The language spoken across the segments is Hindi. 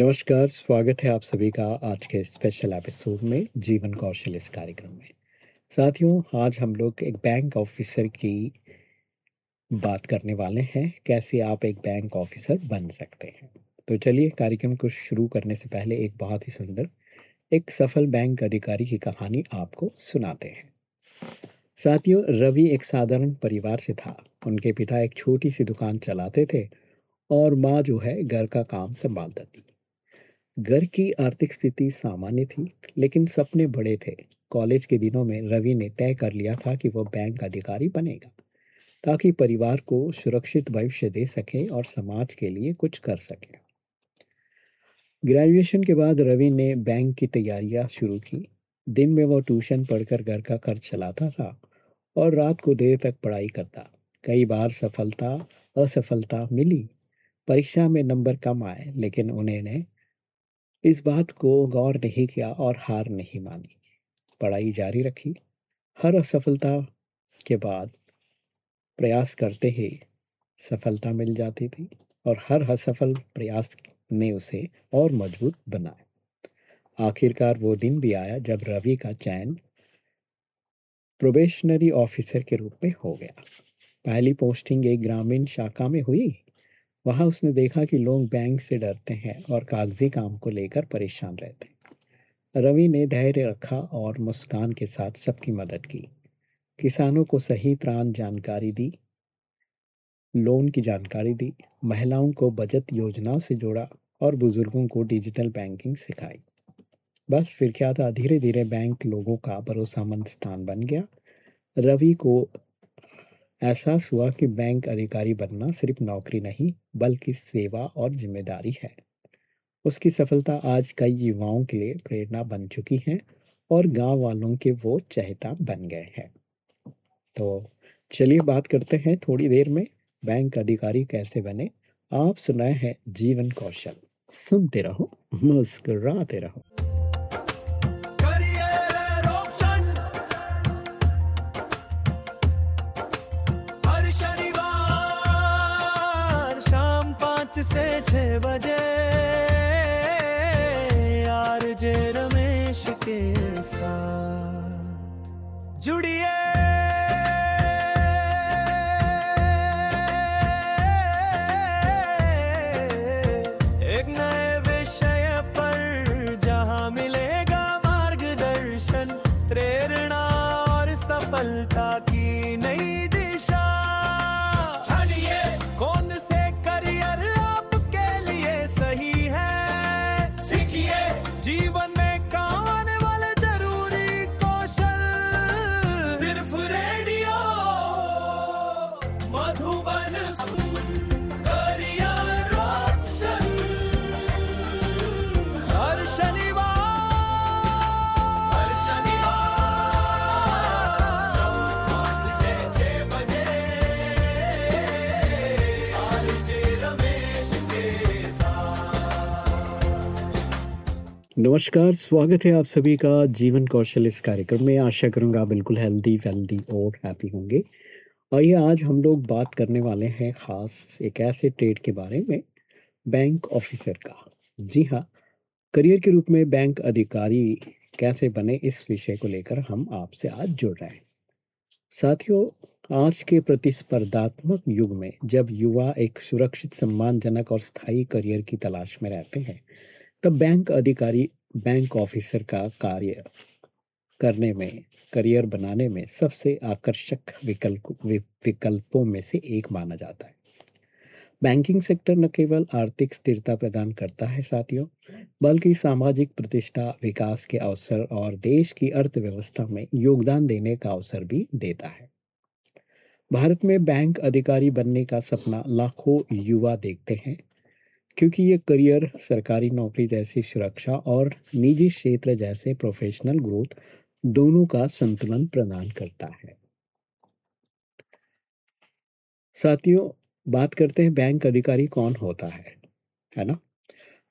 नमस्कार, स्वागत है आप सभी का आज के स्पेशल एपिसोड में जीवन कौशल इस कार्यक्रम में। साथियों, आज हम लोग एक बैंक ऑफिसर की बात करने वाले हैं, कैसे आप एक बैंक ऑफिसर बन सकते हैं। तो चलिए कार्यक्रम को शुरू करने से पहले एक बहुत ही सुंदर एक सफल बैंक अधिकारी की कहानी आपको सुनाते हैं। साथियों, रवि एक साधारण परिवार से था। उनके पिता एक छोटी सी दुकान चलाते थे और माँ जो है घर का काम संभालती थी। घर की आर्थिक स्थिति सामान्य थी, लेकिन सपने बड़े थे। कॉलेज के दिनों में रवि ने तय कर लिया था कि वह बैंक अधिकारी बनेगा, ताकि परिवार को सुरक्षित भविष्य दे सके और समाज के लिए कुछ कर सके। ग्रेजुएशन के बाद रवि ने बैंक की तैयारियाँ शुरू की। दिन में वो ट्यूशन पढ़कर घर का खर्च चलाता था और रात को देर तक पढ़ाई करता। कई बार सफलता असफलता मिली। परीक्षा में नंबर कम आए, लेकिन उन्होंने इस बात को गौर नहीं किया और हार नहीं मानी। पढ़ाई जारी रखी। हर असफलता के बाद प्रयास करते ही सफलता मिल जाती थी और हर असफल प्रयास ने उसे और मज़बूत बनाया। आखिरकार वो दिन भी आया जब रवि का चयन प्रोबेशनरी ऑफिसर के रूप में हो गया। पहली पोस्टिंग एक ग्रामीण शाखा में हुई। वहाँ उसने देखा कि लोग बैंक से डरते हैं और कागज़ी काम को लेकर परेशान रहते हैं। रवि ने धैर्य रखा और मुस्कान के साथ सबकी मदद की। किसानों को सही त्राण जानकारी दी, लोन की जानकारी दी, महिलाओं को बचत योजनाओं से जोड़ा और बुज़ुर्गों को डिजिटल बैंकिंग सिखाई। बस फिर क्या था धीरे धीरे बैंक लोगों का भरोसामंद स्थान बन गया। रवि को एहसास हुआ कि बैंक अधिकारी बनना सिर्फ़ नौकरी नहीं बल्कि सेवा और ज़िम्मेदारी है। उसकी सफलता आज कई युवाओं के लिए प्रेरणा बन चुकी है और गाँव वालों के वो चहेता बन गए हैं। तो चलिए बात करते हैं थोड़ी देर में बैंक अधिकारी कैसे बने। आप सुनाए हैं जीवन कौशल। सुनते रहो, मुस्कुराते रहो। से छह बजे आरजे रमेश के साथ। जुड़िए नमस्कार, स्वागत है आप सभी का जीवन कौशल इस कार्यक्रम में। आशा करूँगा बिल्कुल हेल्दी, वेल्दी और हैप्पी होंगे। आइए आज हम लोग बात करने वाले हैं ख़ास एक ऐसे ट्रेड के बारे में, बैंक ऑफिसर का। जी हाँ, करियर के रूप में बैंक अधिकारी कैसे बने इस विषय को लेकर हम आपसे आज जुड़ रहे हैं। साथियों, आज के प्रतिस्पर्धात्मक युग में जब युवा एक सुरक्षित, सम्मानजनक और स्थायी करियर की तलाश में रहते हैं, तब बैंक अधिकारी बैंक ऑफिसर का कार्य करने में, करियर बनाने में सबसे आकर्षक विकल्प वि विकल्पों में से एक माना जाता है। बैंकिंग सेक्टर न केवल आर्थिक स्थिरता प्रदान करता है साथियों, बल्कि सामाजिक प्रतिष्ठा, विकास के अवसर और देश की अर्थव्यवस्था में योगदान देने का अवसर भी देता है। भारत में बैंक अधिकारी बनने का सपना लाखों युवा देखते हैं, क्योंकि ये करियर सरकारी नौकरी जैसी सुरक्षा और निजी क्षेत्र जैसे प्रोफेशनल ग्रोथ दोनों का संतुलन प्रदान करता है। साथियों, बात करते हैं बैंक अधिकारी कौन होता है, है ना?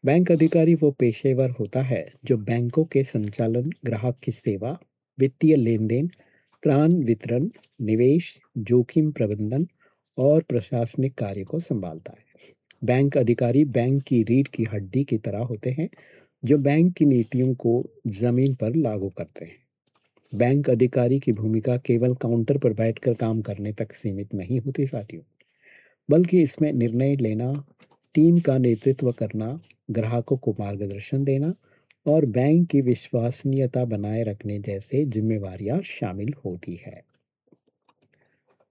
बैंक अधिकारी वो पेशेवर होता है जो बैंकों के संचालन, ग्राहक की सेवा, वित्तीय लेन-देन, त्राण वितरण, निवेश, जोखिम प्रबंधन और प्रशासनिक कार्य को संभालता है। बैंक अधिकारी बैंक की रीढ़ की हड्डी की तरह होते हैं, जो बैंक की नीतियों को ज़मीन पर लागू करते हैं। बैंक अधिकारी की भूमिका केवल काउंटर पर बैठकर काम करने तक सीमित नहीं होती साथियों, बल्कि इसमें निर्णय लेना, टीम का नेतृत्व करना, ग्राहकों को मार्गदर्शन देना और बैंक की विश्वसनीयता बनाए रखने जैसे जिम्मेवारियाँ शामिल होती है।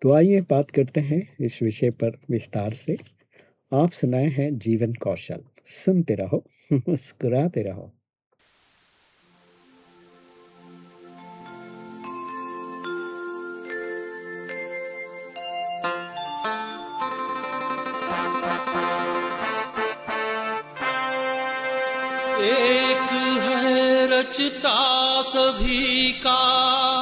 तो आइए बात करते हैं इस विषय पर विस्तार से। आप सुनाए हैं जीवन कौशल। सुनते रहो मुस्कुराते रहो। एक है रचता सभी का।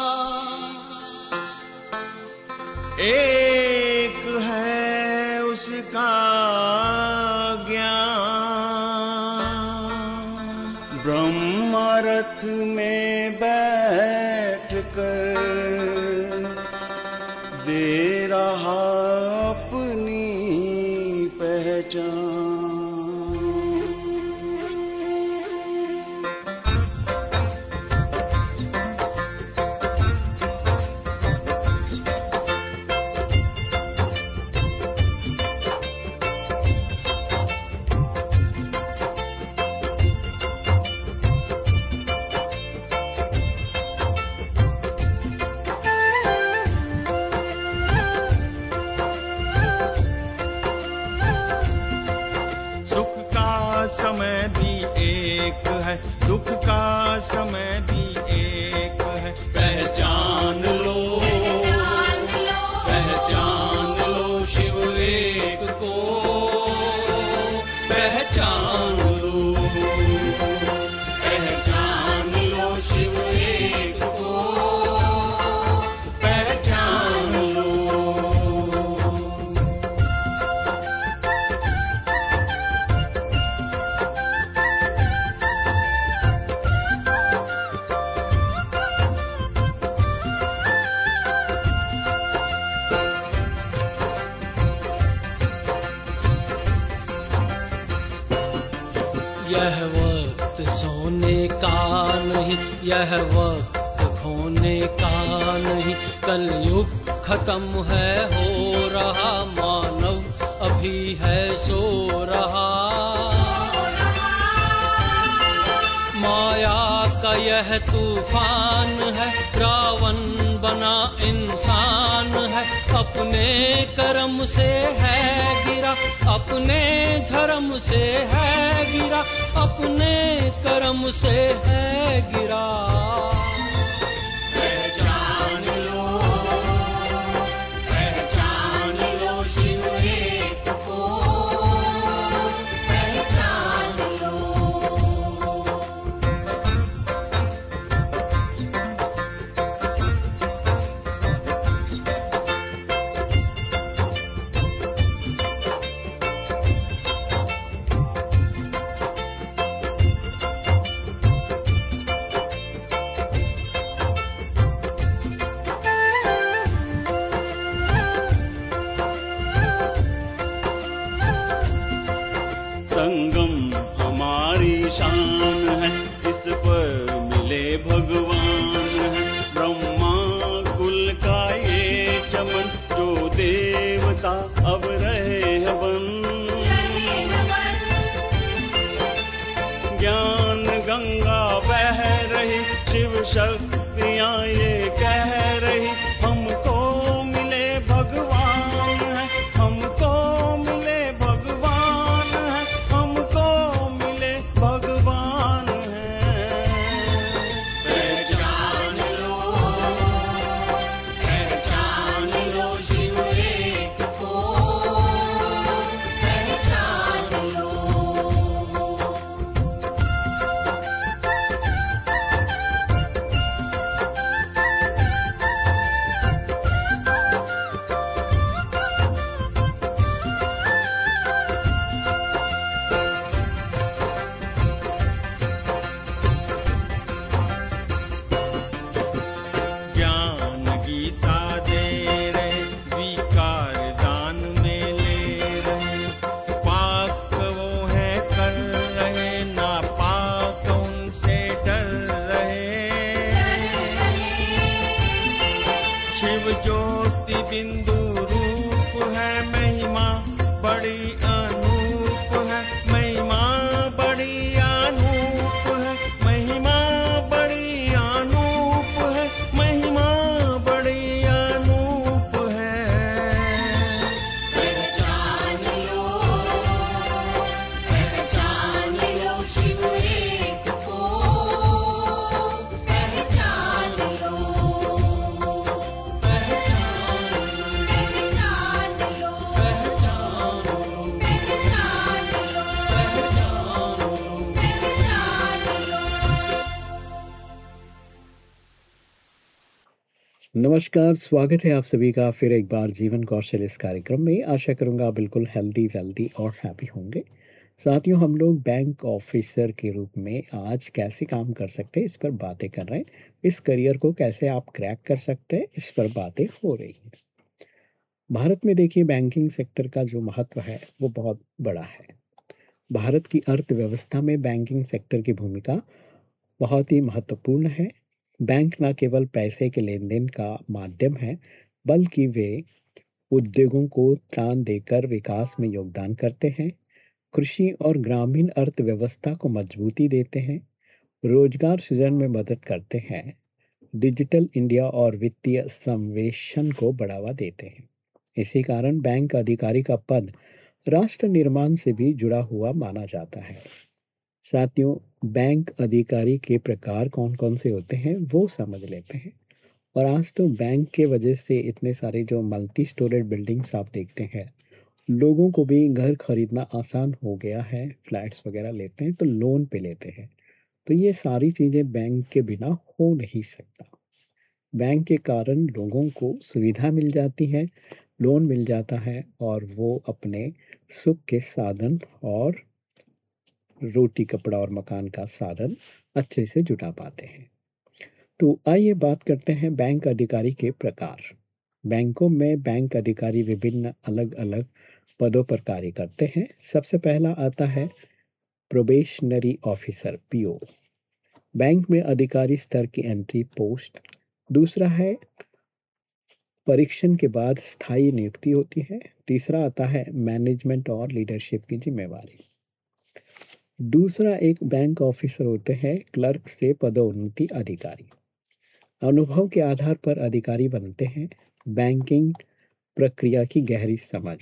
गिरा अपने कर्म से है गिरा। नमस्कार, स्वागत है आप सभी का फिर एक बार जीवन कौशल इस कार्यक्रम में। आशा करूँगा बिल्कुल हेल्दी वेल्दी और हैप्पी होंगे। साथियों, हम लोग बैंक ऑफिसर के रूप में आज कैसे काम कर सकते हैं, इस पर बातें कर रहे हैं। इस करियर को कैसे आप क्रैक कर सकते हैं, इस पर बातें हो रही हैं। भारत में देखिए बैंकिंग सेक्टर का जो महत्व है, वो बहुत बड़ा है। भारत की अर्थव्यवस्था में बैंकिंग सेक्टर की भूमिका बहुत ही महत्वपूर्ण है। बैंक न केवल पैसे के लेन देन का माध्यम है, बल्कि वे उद्योगों को त्राण देकर विकास में योगदान करते हैं, कृषि और ग्रामीण अर्थव्यवस्था को मजबूती देते हैं, रोज़गार सृजन में मदद करते हैं, डिजिटल इंडिया और वित्तीय संवेशन को बढ़ावा देते हैं। इसी कारण बैंक अधिकारी का पद राष्ट्र निर्माण से भी जुड़ा हुआ माना जाता है। साथियों, बैंक अधिकारी के प्रकार कौन कौन से होते हैं, वो समझ लेते हैं। और आज तो बैंक के वजह से इतने सारे जो मल्टी स्टोरेड बिल्डिंग्स आप देखते हैं, लोगों को भी घर खरीदना आसान हो गया है, फ्लैट्स वगैरह लेते हैं तो लोन पे लेते हैं। तो ये सारी चीज़ें बैंक के बिना हो नहीं सकता। बैंक के कारण लोगों को सुविधा मिल जाती है, लोन मिल जाता है, और वो अपने सुख के साधन और रोटी, कपड़ा और मकान का साधन अच्छे से जुटा पाते हैं। तो आइए बात करते हैं बैंक अधिकारी के प्रकार। बैंकों में बैंक अधिकारी विभिन्न अलग अलग पदों पर कार्य करते हैं। सबसे पहला आता है प्रोबेशनरी ऑफिसर, पीओ। बैंक में अधिकारी स्तर की एंट्री पोस्ट। दूसरा है परीक्षण के बाद स्थायी नियुक्ति होती है। तीसरा आता है मैनेजमेंट और लीडरशिप की जिम्मेवारी। दूसरा एक बैंक ऑफिसर होते हैं क्लर्क से पदोन्नति अधिकारी। अनुभव के आधार पर अधिकारी बनते हैं बैंकिंग प्रक्रिया की गहरी समझ।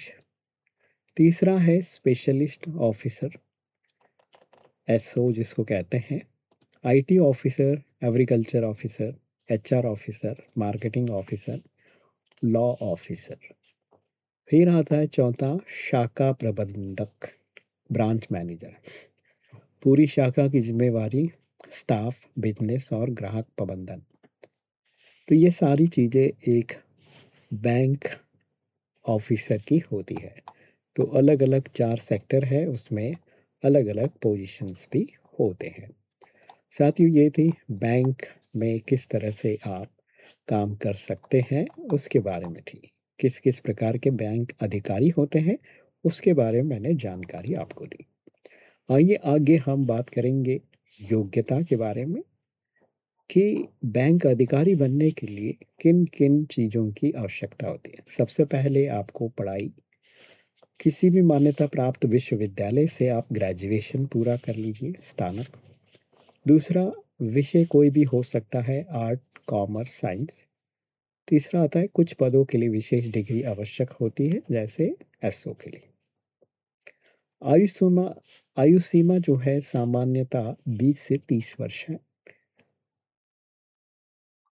तीसरा है स्पेशलिस्ट ऑफिसर एसओ जिसको कहते हैं। IT officer agriculture officer HR officer marketing officer law officer फिर आता है चौथा, शाखा प्रबंधक ब्रांच मैनेजर पूरी शाखा की जिम्मेवारी, स्टाफ, बिज़नेस और ग्राहक प्रबंधन। तो ये सारी चीज़ें एक बैंक ऑफिसर की होती है। तो अलग अलग चार सेक्टर है, उसमें अलग अलग पोजीशंस भी होते हैं। साथियों ये थी बैंक में किस तरह से आप काम कर सकते हैं, उसके बारे में थी। किस किस प्रकार के बैंक अधिकारी होते हैं, उसके बारे में मैंने जानकारी आपको दी। आइए आगे हम बात करेंगे योग्यता के बारे में कि बैंक अधिकारी बनने के लिए किन किन चीज़ों की आवश्यकता होती है। सबसे पहले आपको पढ़ाई, किसी भी मान्यता प्राप्त विश्वविद्यालय से आप ग्रेजुएशन पूरा कर लीजिए स्नातक दूसरा, विषय कोई भी हो सकता है, आर्ट, कॉमर्स, साइंस। तीसरा आता है, कुछ पदों के लिए विशेष डिग्री आवश्यक होती है, जैसे एसओ के लिए। आयु सीमा आयु सीमा जो है सामान्यतः 20 से 30 वर्ष है।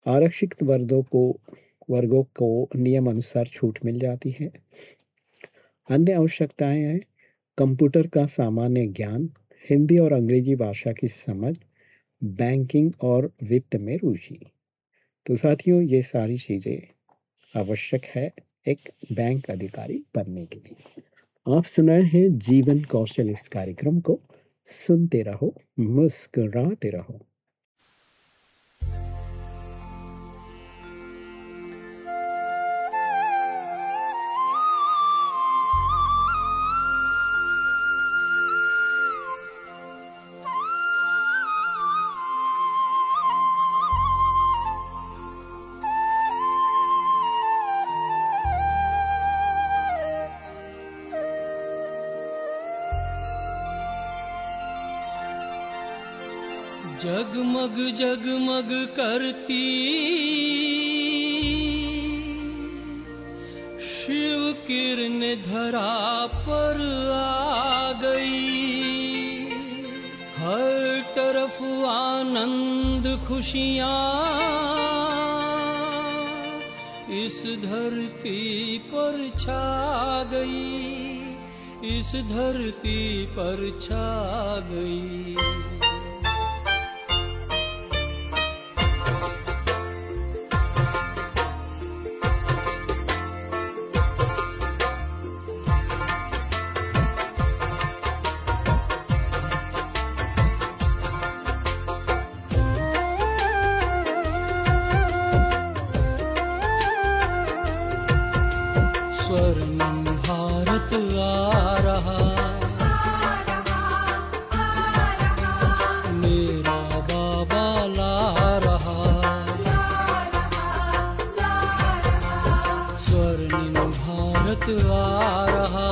आरक्षित वर्गों को वर्गों को नियम अनुसार छूट मिल जाती है। अन्य आवश्यकताएँ हैं, कंप्यूटर का सामान्य ज्ञान, हिंदी और अंग्रेज़ी भाषा की समझ, बैंकिंग और वित्त में रुचि। तो साथियों, ये सारी चीज़ें आवश्यक है एक बैंक अधिकारी बनने के लिए। आप सुनाए हैं जीवन कौशल इस कार्यक्रम को। सुनते रहो मुस्कुराते रहो। जगमग जगमग करती। शिव किरण धरा पर आ गई। हर तरफ़ आनंद खुशियाँ इस धरती पर छा गई। इस धरती पर छा गई। भारत आ रहा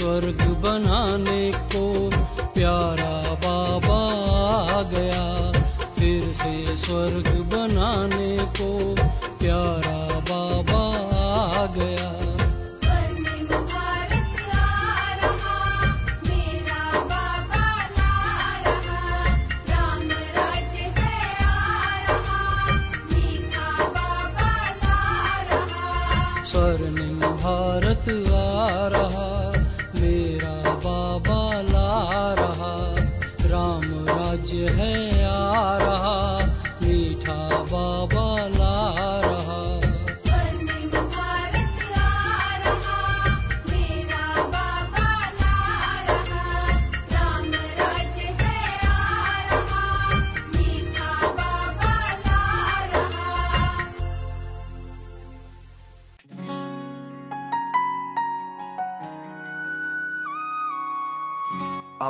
स्वर्ग बनाने को प्यारा बाबा आ गया। फिर से स्वर्ग बनाने को प्यारा बाबा आ गया। स्वर्णिम भारत आ रहा। मेरा बाबा ला रहा। राम राज्य है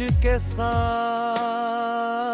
के साथ।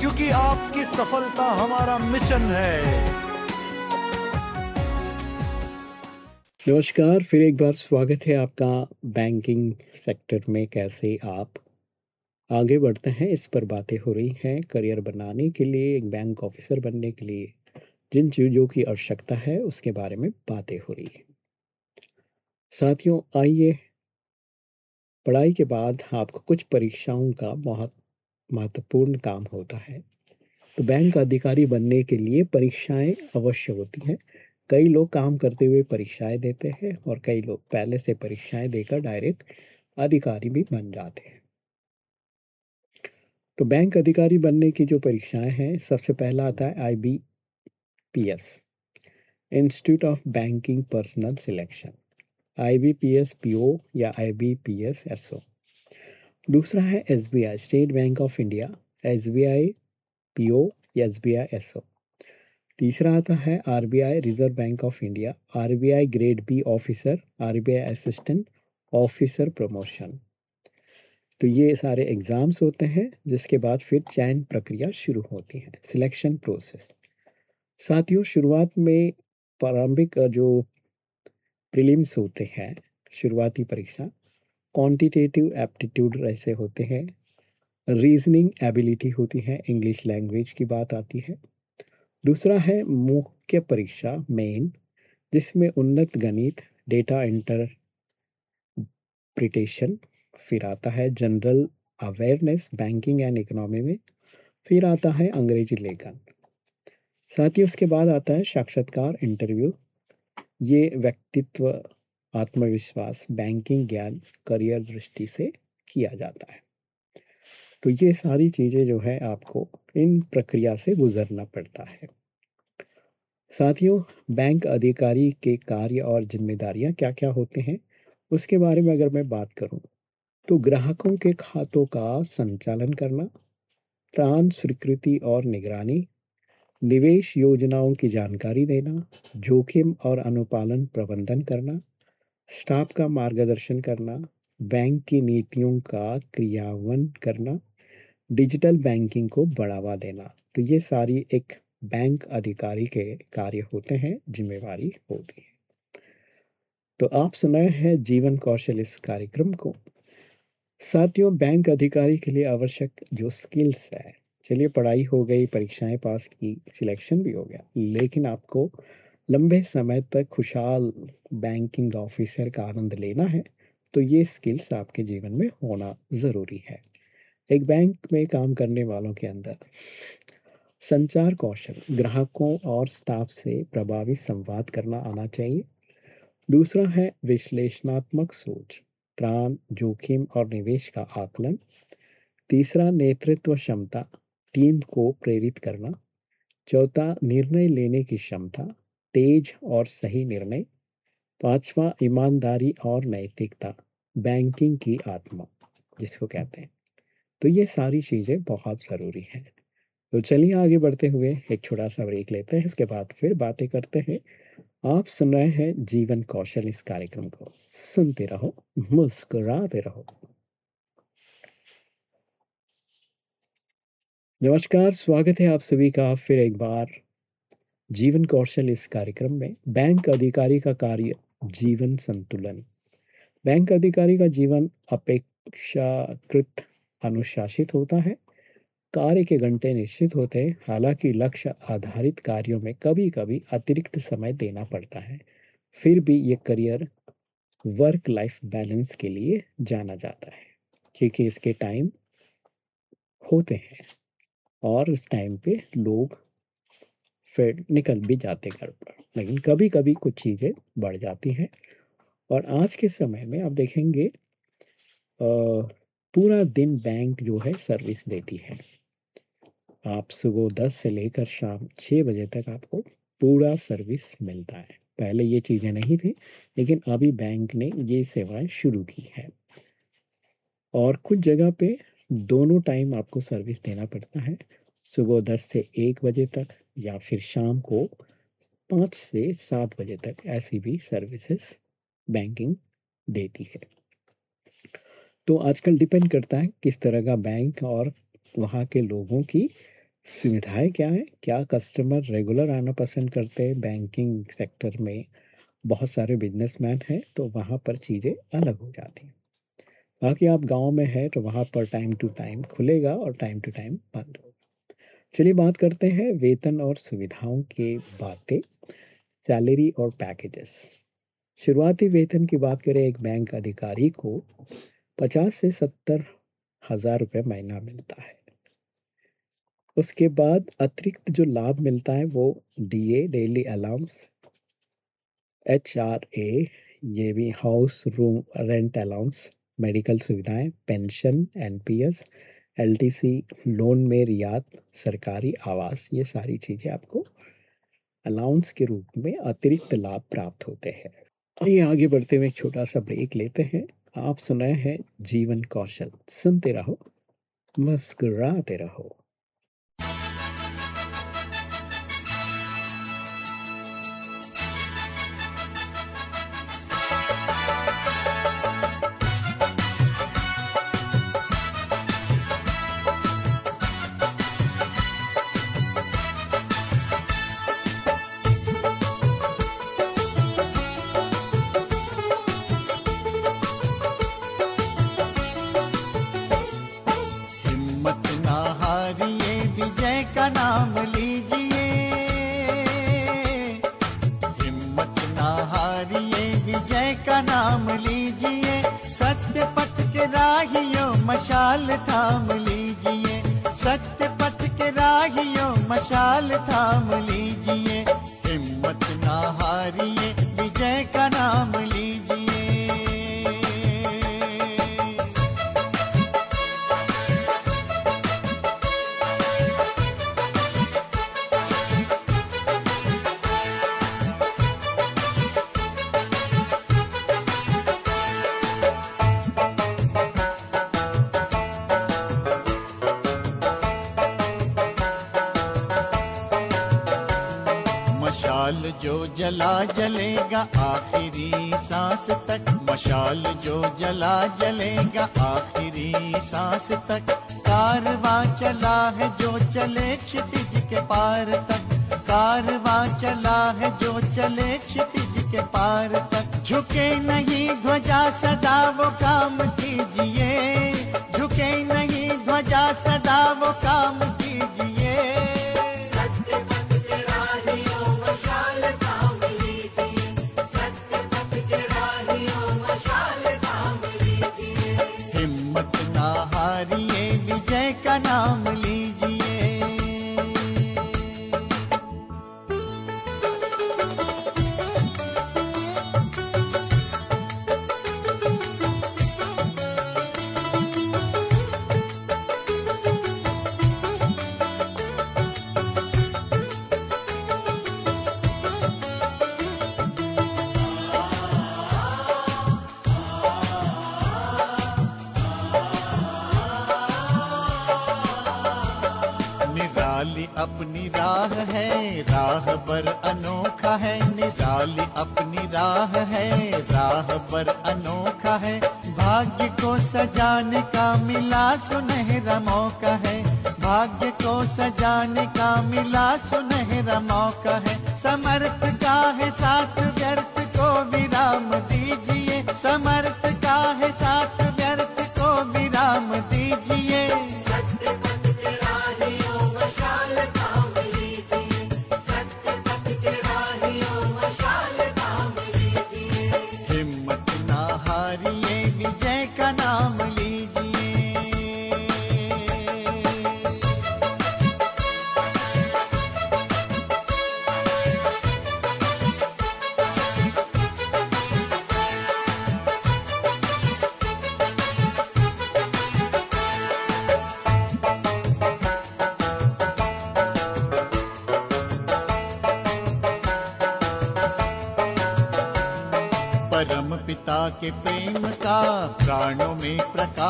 क्योंकि आपकी सफलता हमारा मिशन है। नमस्कार, फिर एक बार स्वागत है आपका बैंकिंग सेक्टर में। कैसे आप? आगे बढ़ते हैं, इस पर बातें हो रही हैं। करियर बनाने के लिए, एक बैंक ऑफिसर बनने के लिए, जिन चीज़ों की आवश्यकता है, उसके बारे में बातें हो रही हैं। साथियों, आइए। पढ़ाई के बाद आपको कुछ परीक्षाओं का बहुत महत्वपूर्ण काम होता है। तो बैंक अधिकारी बनने के लिए परीक्षाएँ अवश्य होती हैं। कई लोग काम करते हुए परीक्षाएँ देते हैं और कई लोग पहले से परीक्षाएँ देकर डायरेक्ट अधिकारी भी बन जाते हैं। तो बैंक अधिकारी बनने की जो परीक्षाएँ हैं, सबसे पहला आता है I B P S Institute of Banking Personnel Selection I B P S P O या I B P S S O. दूसरा है S B I State Bank of India S B I P O S B I S O तीसरा आता है R B I Reserve Bank of India R B I grade B officer R B I assistant officer promotion तो ये सारे एग्ज़ाम्स होते हैं, जिसके बाद फिर चयन प्रक्रिया शुरू होती है सिलेक्शन प्रोसेस साथियों, शुरुआत में प्रारंभिक, जो प्रीलिम्स होते हैं, शुरुआती परीक्षा क्वांटिटेटिव एप्टीट्यूड ऐसे होते हैं। रीजनिंग एबिलिटी होती है इंग्लिश लैंग्वेज की बात आती है। दूसरा है मुख्य परीक्षा मेन जिसमें उन्नत गणित डेटा इंटरप्रिटेशन फिर आता है general awareness banking and economy में फिर आता है अंग्रेज़ी लेखन। साथ ही उसके बाद आता है साक्षात्कार इंटरव्यू ये व्यक्तित्व आत्मविश्वास बैंकिंग ज्ञान करियर दृष्टि से किया जाता है। तो ये सारी चीज़ें जो है आपको इन प्रक्रिया से गुजरना पड़ता है। साथियों बैंक अधिकारी के कार्य और जिम्मेदारियाँ क्या-क्या होते हैं, उसके बारे में अगर मैं बात करूँ तो ग्राहकों के खातों का संचालन करना त्राण स्वीकृति और निगरानी, निवेश योजनाओं की जानकारी देना, जोखिम और अनुपालन प्रबंधन करना स्टाफ का मार्गदर्शन करना, बैंक की नीतियों का क्रियान्वयन करना, डिजिटल बैंकिंग को बढ़ावा देना। तो ये सारी एक बैंक अधिकारी के कार्य होते हैं, जिम्मेवारी होती है। तो आप सुनाए हैं जीवन कौशल इस कार्यक्रम को। साथियों, बैंक अधिकारी के लिए आवश्यक जो स्किल्स है, चलिए पढ़ाई हो गई, परीक्षाएँ पास की सिलेक्शन भी हो गया, लेकिन आपको लंबे समय तक खुशहाल बैंकिंग ऑफिसर का आनंद लेना है तो ये स्किल्स आपके जीवन में होना ज़रूरी है। एक बैंक में काम करने वालों के अंदर संचार कौशल, ग्राहकों और स्टाफ से प्रभावी संवाद करना आना चाहिए। दूसरा है विश्लेषणात्मक सोच, प्राण, जोखिम और निवेश का आकलन। तीसरा, नेतृत्व क्षमता, टीम को प्रेरित करना। चौथा, निर्णय लेने की क्षमता। तेज और सही निर्णय। पांचवा, ईमानदारी और नैतिकता, बैंकिंग की आत्मा, जिसको कहते हैं। तो ये सारी चीज़ें बहुत ज़रूरी हैं। तो चलिए आगे बढ़ते हुए एक छोटा सा ब्रेक लेते हैं इसके बाद फिर बातें करते हैं। आप सुन रहे हैं जीवन कौशल इस कार्यक्रम को। सुनते रहो, मुस्कुराते रहो। नमस्कार, स्वागत है आप सभी का। फिर एक बार जीवन कौशल इस कार्यक्रम में बैंक अधिकारी का कार्य जीवन संतुलन। बैंक अधिकारी का जीवन अपेक्षाकृत अनुशासित होता है। कार्य के घंटे निश्चित होते हैं, हालाँकि लक्ष्य आधारित कार्यों में कभी कभी अतिरिक्त समय देना पड़ता है। फिर भी ये करियर वर्क लाइफ बैलेंस के लिए जाना जाता है, क्योंकि इसके टाइम होते हैं और इस टाइम पे लोग फिर निकल भी जाते घर पर। लेकिन कभी कभी कुछ चीज़ें बढ़ जाती हैं। और आज के समय में आप देखेंगे पूरा दिन बैंक जो है सर्विस देती है। आप सुबह 10 से लेकर शाम 6 बजे तक आपको पूरा सर्विस मिलता है। पहले ये चीज़ें नहीं थी, लेकिन अभी बैंक ने ये सेवाएँ शुरू की है। और कुछ जगह पे दोनों टाइम आपको सर्विस देना पड़ता है, सुबह 10 से 1 बजे तक या फिर शाम को पाँच से सात बजे तक ऐसी भी सर्विसेज़ बैंकिंग देती है। तो आजकल डिपेंड करता है किस तरह का बैंक और वहाँ के लोगों की सुविधाएँ क्या है, क्या कस्टमर रेगुलर आना पसंद करते हैं बैंकिंग सेक्टर में बहुत सारे बिजनेसमैन हैं तो वहाँ पर चीज़ें अलग हो जाती हैं। बाकी आप गाँव में हैं तो वहाँ पर टाइम टू टाइम खुलेगा और टाइम टू टाइम बंद होगा चलिए बात करते हैं वेतन और सुविधाओं की बातें, सैलरी और पैकेजेस। शुरुआती वेतन की बात करें, एक बैंक अधिकारी को पचास से सत्तर हज़ार रुपये महीना मिलता है। उसके बाद अतिरिक्त जो लाभ मिलता है, वो DA, daily allowance H R A ये भी house room rent allowance, medical सुविधाएँ, पेंशन, एनपीएस एलटीसी, लोन में रियात सरकारी आवास, ये सारी चीज़ें आपको अलाउंस के रूप में अतिरिक्त लाभ प्राप्त होते हैं। आइए आगे बढ़ते हुए छोटा सा ब्रेक लेते हैं। आप सुनाए हैं जीवन कौशल। सुनते रहो, मुस्कुराते रहो।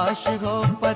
的时候把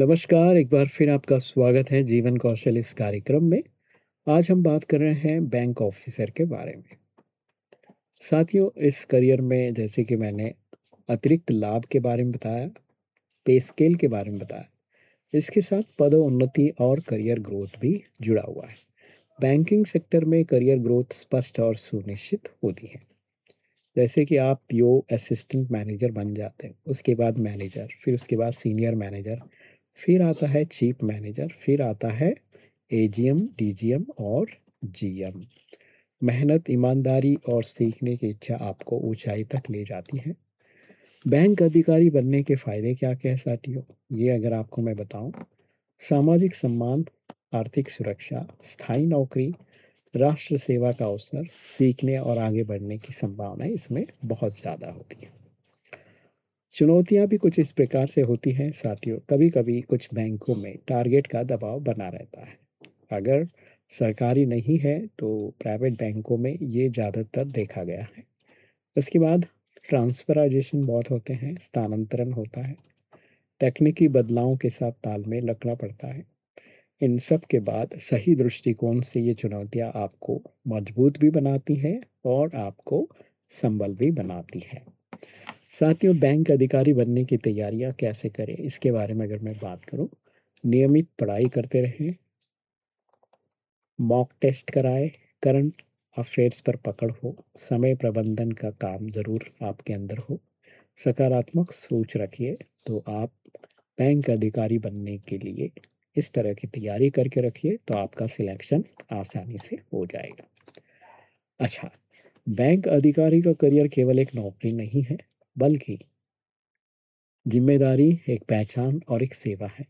नमस्कार, एक बार फिर आपका स्वागत है जीवन कौशल इस कार्यक्रम में। आज हम बात कर रहे हैं बैंक ऑफिसर के बारे में। साथियों, इस करियर में जैसे कि मैंने अतिरिक्त लाभ के बारे में बताया, पे स्केल के बारे में बताया, इसके साथ पदोन्नति और करियर ग्रोथ भी जुड़ा हुआ है। बैंकिंग सेक्टर में करियर ग्रोथ स्पष्ट और सुनिश्चित होती है। जैसे कि आप पीओ असिस्टेंट मैनेजर बन जाते हैं, उसके बाद मैनेजर, फिर उसके बाद सीनियर मैनेजर फिर आता है चीफ मैनेजर, फिर आता है एजीएम डीजीएम और जीएम मेहनत, ईमानदारी और सीखने की इच्छा आपको ऊंचाई तक ले जाती है। बैंक अधिकारी बनने के फ़ायदे क्या क्या है? साथियों ये अगर आपको मैं बताऊँ, सामाजिक सम्मान, आर्थिक सुरक्षा, स्थायी नौकरी, राष्ट्र सेवा का अवसर, सीखने और आगे बढ़ने की संभावना इसमें बहुत ज़्यादा होती है। चुनौतियाँ भी कुछ इस प्रकार से होती हैं, साथियों। कभी कभी कुछ बैंकों में टारगेट का दबाव बना रहता है। अगर सरकारी नहीं है तो प्राइवेट बैंकों में ये ज़्यादातर देखा गया है। इसके बाद ट्रांसफराइजेशन बहुत होते हैं, स्थानांतरण होता है। तकनीकी बदलावों के साथ तालमेल रखना पड़ता है। इन सब के बाद सही दृष्टिकोण से ये चुनौतियाँ आपको मज़बूत भी बनाती हैं और आपको संबल भी बनाती है। साथियों बैंक अधिकारी बनने की तैयारियाँ कैसे करें, इसके बारे में अगर मैं बात करूँ, नियमित पढ़ाई करते रहें मॉक टेस्ट कराए करंट अफेयर्स पर पकड़ हो, समय प्रबंधन का काम ज़रूर आपके अंदर हो, सकारात्मक सोच रखिए तो आप बैंक अधिकारी बनने के लिए इस तरह की तैयारी करके रखिए तो आपका सिलेक्शन आसानी से हो जाएगा। अच्छा बैंक अधिकारी का करियर केवल एक नौकरी नहीं है बल्कि ज़िम्मेदारी, एक पहचान और एक सेवा है।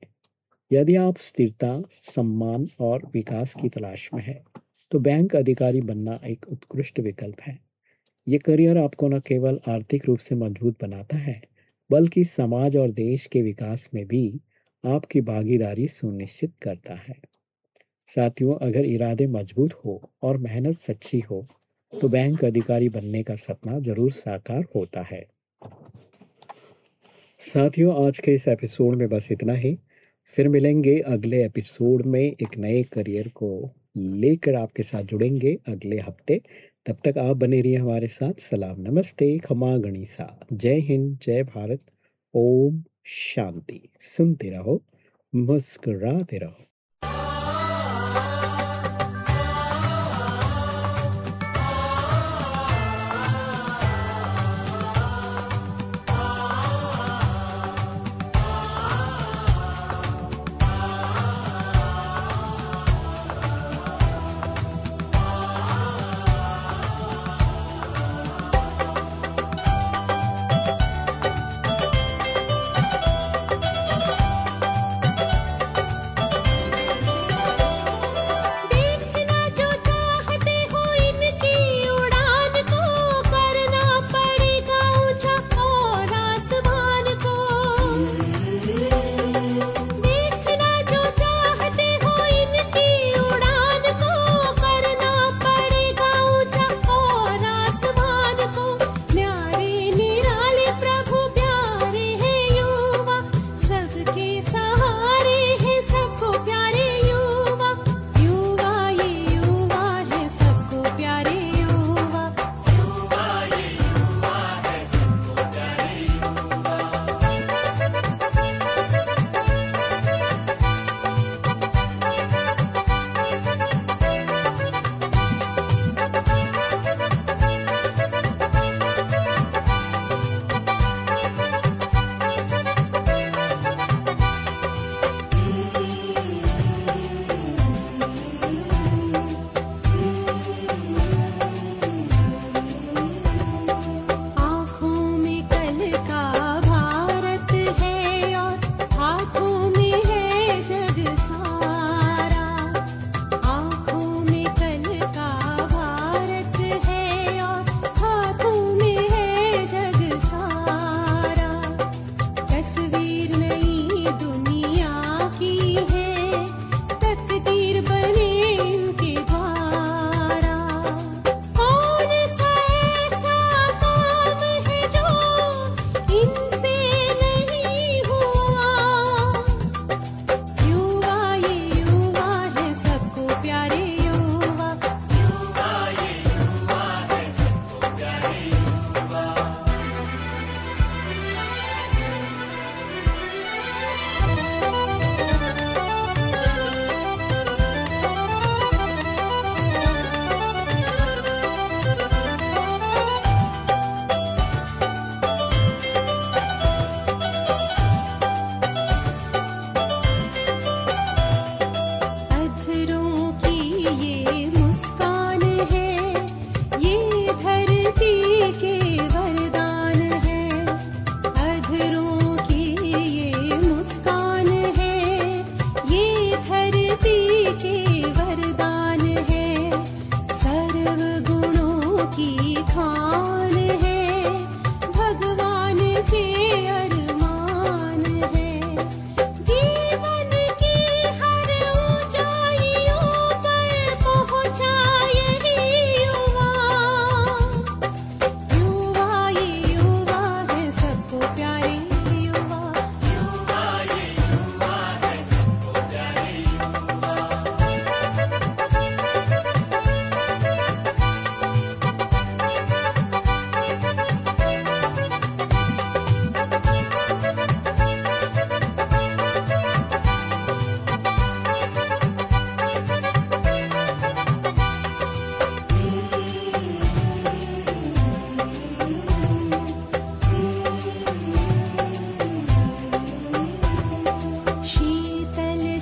यदि आप स्थिरता, सम्मान और विकास की तलाश में हैं तो बैंक अधिकारी बनना एक उत्कृष्ट विकल्प है। ये करियर आपको न केवल आर्थिक रूप से मज़बूत बनाता है, बल्कि समाज और देश के विकास में भी आपकी भागीदारी सुनिश्चित करता है। साथियों, अगर इरादे मज़बूत हो और मेहनत सच्ची हो तो बैंक अधिकारी बनने का सपना ज़रूर साकार होता है। साथियों, आज के इस एपिसोड में बस इतना ही। फिर मिलेंगे अगले एपिसोड में एक नए करियर को लेकर आपके साथ जुड़ेंगे अगले हफ़्ते। तब तक आप बने रहिए हमारे साथ। सलाम, नमस्ते, खमा गणिसा। जय हिंद, जय भारत। ओम शांति। सुनते रहो, मुस्कुराते रहो।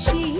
खुशी